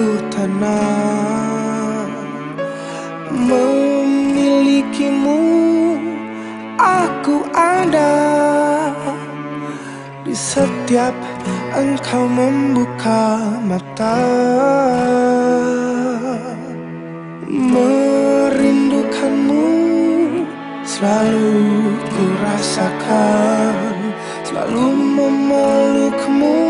aku tenang. Memilikimu aku ada. Di setiap engkau membuka mata. Merindukanmu selalu ku rasakan Selalu memelukmu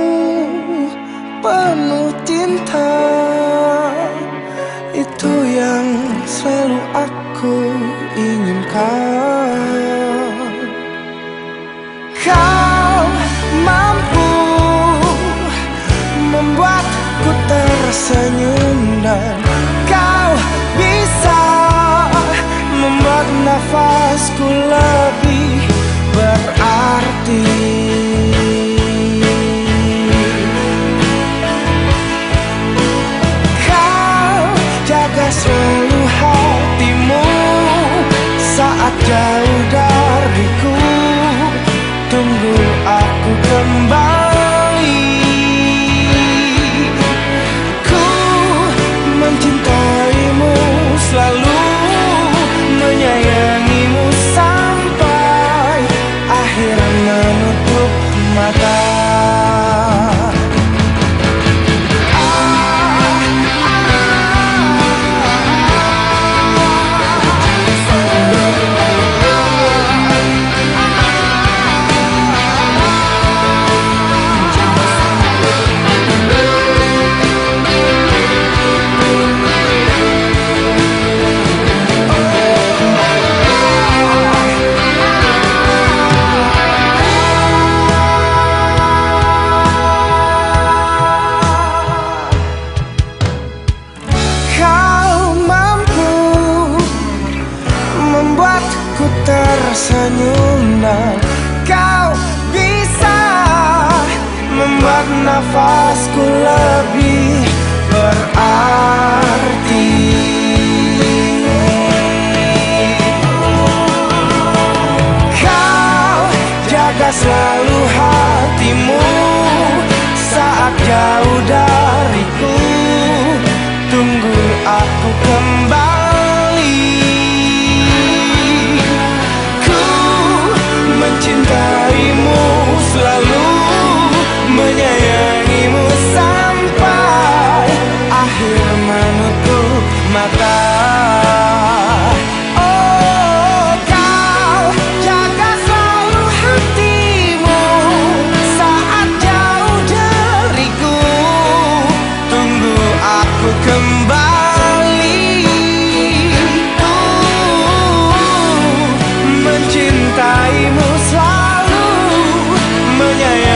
tersenyum dan Kau bisa membuat nafasku lebih tersenyum dan kau bisa membuat nafasku lebih berarti. Kau jaga selalu hatimu mencintaimu selalu menyayangi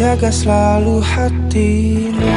jaga selalu hatimu